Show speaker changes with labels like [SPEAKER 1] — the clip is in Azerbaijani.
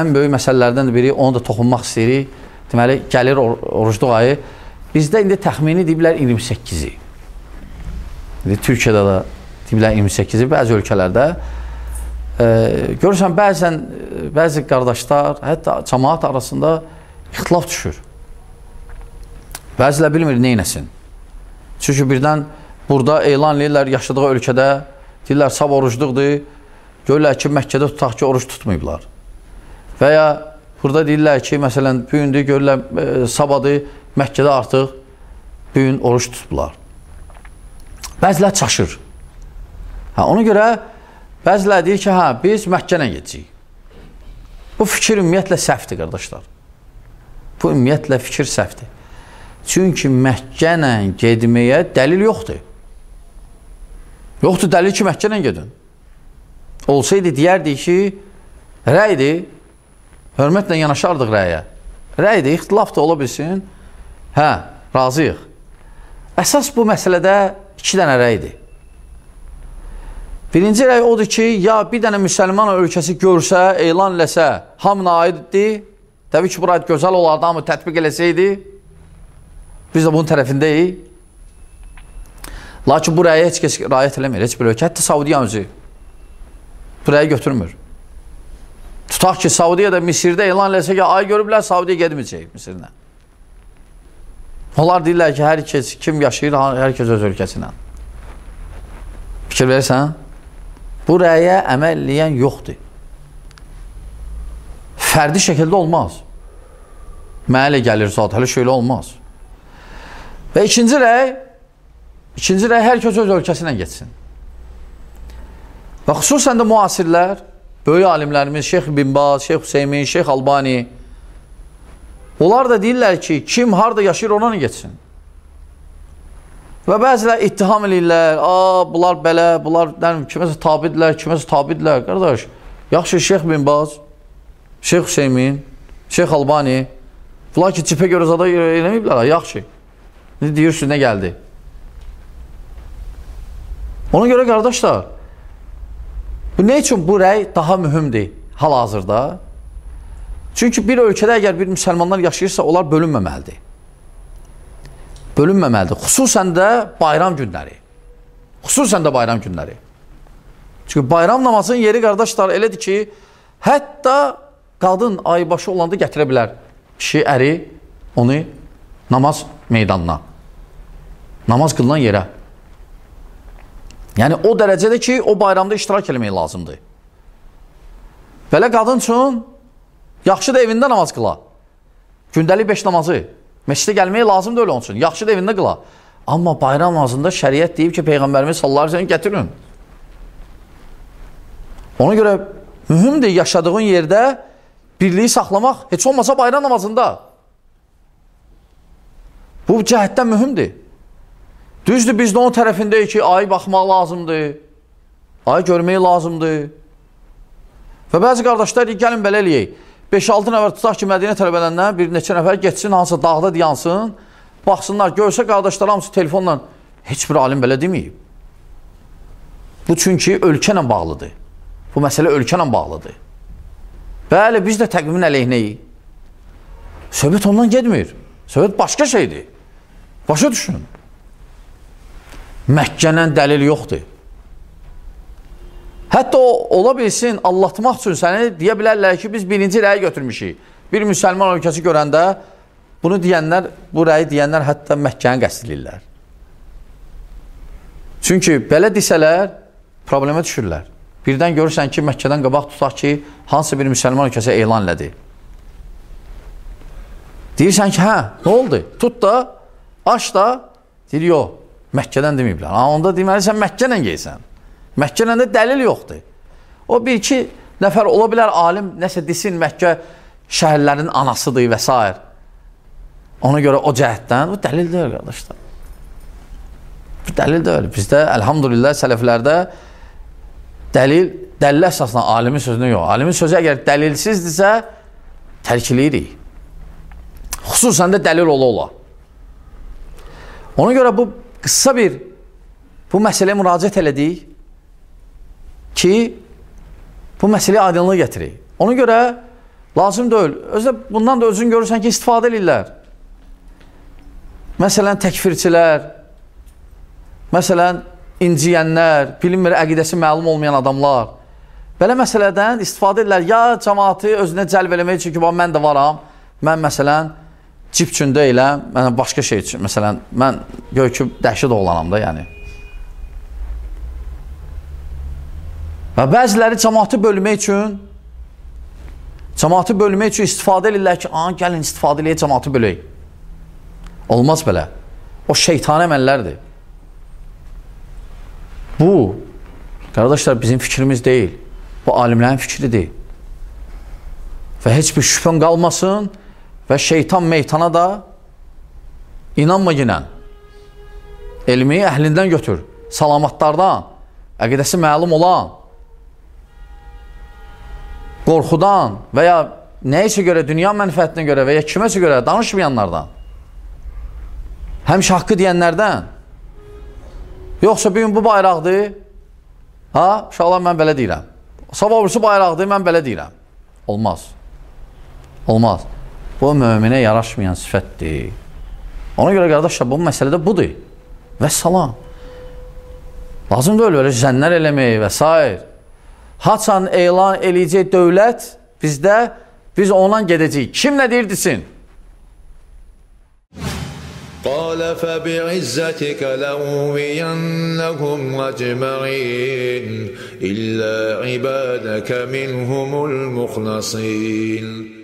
[SPEAKER 1] ən böyük məsələlərdən biri, onu da toxunmaq istəyirik. Deməli, gəlir or orucluq ayı. Bizdə indi təxmini deyiblər 28-i. İndi Türkiyədə də deyiblər 28-i, bəzi ölkələrdə. E, görürsən, bəzən bəzi qardaşlar, hətta cəmaat arasında ixtilaf düşür. Bəzilə bilmir neynəsin. Çünki birdən burada elan edirlər yaşadığı ölkədə, deyirlər sab orucluqdur, görürlər ki, Məkkədə tutaq ki, oruç tutmayıblar. Və ya burada deyirlər ki, məsələn, bugündür, görürlər e, sabadı Məkkədə artıq bugün oruç tutublar. Bəzilər çaşır. Hə, ona görə bəzilər deyir ki, hə, biz Məkkənə gedəcəyik. Bu fikir ümumiyyətlə səhvdir, qardaşlar. Bu ümumiyyətlə fikir səhvdir. Çünki Məkkə ilə getməyə dəlil yoxdur. Yoxdur dəlil ki, Məkkə ilə gedin. Olsaydı deyərdik ki, rəydir, hörmətlə yanaşardıq rəyə. Rəydir, ixtilaf da ola bilsin. Hə, razıyıq. Əsas bu məsələdə iki dənə rəydir. Birinci rəy odur ki, ya bir dənə müsəlman ölkəsi görsə, elan eləsə, hamına aiddir. Təbii ki, bu rəy gözəl olardı, hamı tətbiq eləsəydi. Biz də bunun tərəfindəyik. Lakin bu rəyə heç kəs rayət eləmir, heç bir ölkə. Hətta Saudiya özü bu rəyi götürmür. Tutaq ki, Saudiyada, Misirdə elan eləsə ki, ay görüblər, Saudiya gedməyəcək Misirlə. Onlar deyirlər ki, hər kəs kim yaşayır, hər kəs öz ölkəsinə. Fikir verirsən? Bu rəyə əməl eləyən yoxdur. Fərdi şəkildə olmaz. Mənə gəlir zat, hələ şöyle olmaz. Və ikinci rəy, ikinci rəy hər kəs öz ölkəsinə getsin. Və xüsusən də müasirlər, böyük alimlərimiz Şeyx Bin Baz, Şeyx Hüseymin, Şeyx Albani, onlar da deyirlər ki, kim harada yaşayır ona getsin. Və bəzilər ittiham edirlər, a, bunlar belə, bunlar nərim, kiməsə tabidirlər, kiməsə tabidirlər. Qardaş, yaxşı Şeyx Bin Baz, Şeyx Hüseymin, Şeyx Albani, bunlar ki, cipə görə zada eləməyiblər, yaxşı. Ne deyirsiniz, nə gəldi? Ona görə qardaşlar, nə üçün bu rəy daha mühümdir hal-hazırda? Çünki bir ölkədə əgər bir müsəlmanlar yaşayırsa, onlar bölünməməlidir. Bölünməməlidir. Xüsusən də bayram günləri. Xüsusən də bayram günləri. Çünki bayram namazının yeri qardaşlar elədir ki, hətta qadın aybaşı olanda gətirə bilər kişi, əri onu namaz meydanına. Namaz qılınan yerə. Yəni o dərəcədə ki, o bayramda iştirak eləmək lazımdır. Belə qadın üçün yaxşı da evində namaz qıla. Gündəlik 5 namazı. Məscidə gəlmək lazımdır öyle onun üçün. Yaxşı da evində qıla. Amma bayram namazında şəriət deyib ki, Peyğəmbərimiz sallallahu səlləm gətirin. Ona görə mühümdür yaşadığın yerdə birliyi saxlamaq, heç olmasa bayram namazında. Bu cəhətdən mühümdir. Düzdür, biz də onun tərəfindəyik ki, ayı baxmaq lazımdır. Ayı görmək lazımdır. Və bəzi qardaşlar deyir, gəlin belə eləyək. 5-6 nəfər tutaq ki, Mədinə tələbələrindən bir neçə nəfər getsin, hansısa dağda dayansın, baxsınlar, görsə qardaşlar hamısı telefonla heç bir alim belə deməyib. Bu çünki ölkə ilə bağlıdır. Bu məsələ ölkə ilə bağlıdır. Bəli, biz də təqvimin əleyhinəyik. Söhbət ondan getmir. Söhbət başqa şeydir. Başa düşün. Məkkənin dəlil yoxdur. Hətta o, ola bilsin, allatmaq üçün səni deyə bilərlər ki, biz birinci rəyi götürmüşük. Bir müsəlman ölkəsi görəndə bunu deyənlər, bu rəyi deyənlər hətta Məkkəni qəsd edirlər. Çünki belə desələr, problemə düşürlər. Birdən görürsən ki, Məkkədən qabaq tutaq ki, hansı bir müsəlman ölkəsi elan elədi. Deyirsən ki, hə, nə oldu? Tut da, Aç da, deyir, yox, Məkkədən deməyiblər. Ha, onda deməli, sən Məkkənlə geysən. Məkkənlə də dəlil yoxdur. O bir iki nəfər ola bilər, alim nəsə desin, Məkkə şəhərlərin anasıdır və s. Ona görə o cəhətdən, bu dəlil deyil, qardaşlar. Bu dəlil deyil. Bizdə, əlhamdülillah, sələflərdə dəlil, dəlil əsasına alimin sözünə yox. Alimin sözü əgər dəlilsizdirsə, tərk eləyirik. Xüsusən də dəlil ola-ola. Ona görə bu qısa bir bu məsələyə müraciət elədik ki, bu məsələyə aydınlıq gətirik. Ona görə Lazım deyil. Özdə bundan da özün görürsən ki, istifadə edirlər. Məsələn, təkfirçilər, məsələn, inciyənlər, bilinmir, əqidəsi məlum olmayan adamlar. Belə məsələdən istifadə edirlər. Ya cəmaatı özünə cəlb eləmək üçün ki, mən də varam. Mən məsələn, cip üçün deyiləm, mən başqa şey üçün. Məsələn, mən gör ki, dəhşət oğlanam da, yəni. Və bəziləri cəmaatı bölmək üçün Cəmaatı bölmək üçün istifadə edirlər ki, aha, gəlin istifadə eləyək, cəmaatı bölək. Olmaz belə. O şeytan əməllərdir. Bu, qardaşlar, bizim fikrimiz deyil. Bu, alimlərin fikridir. Və heç bir şübhən qalmasın və şeytan meytana da inanma ginən. Elmi əhlindən götür, salamatlardan, əqidəsi məlum olan, qorxudan və ya nəyisə görə, dünya mənfəətinə görə və ya kiməsə görə danışmayanlardan, həmişə haqqı deyənlərdən, yoxsa bir gün bu bayraqdır, ha, uşaqlar mən belə deyirəm, sabah birisi bayraqdır, mən belə deyirəm. Olmaz. Olmaz. Bu, möminə yaraşmayan sifətdir. Ona görə, qardaşlar, bu məsələdə budur. Və salam. Lazım deyil, öyle zənnlər eləmək və s. haçan elan eləyəcək dövlət bizdə, biz ondan gedəcəyik. Kim nə deyir desin?
[SPEAKER 2] قال فبعزتك لأغوينهم أجمعين إلا عبادك منهم المخلصين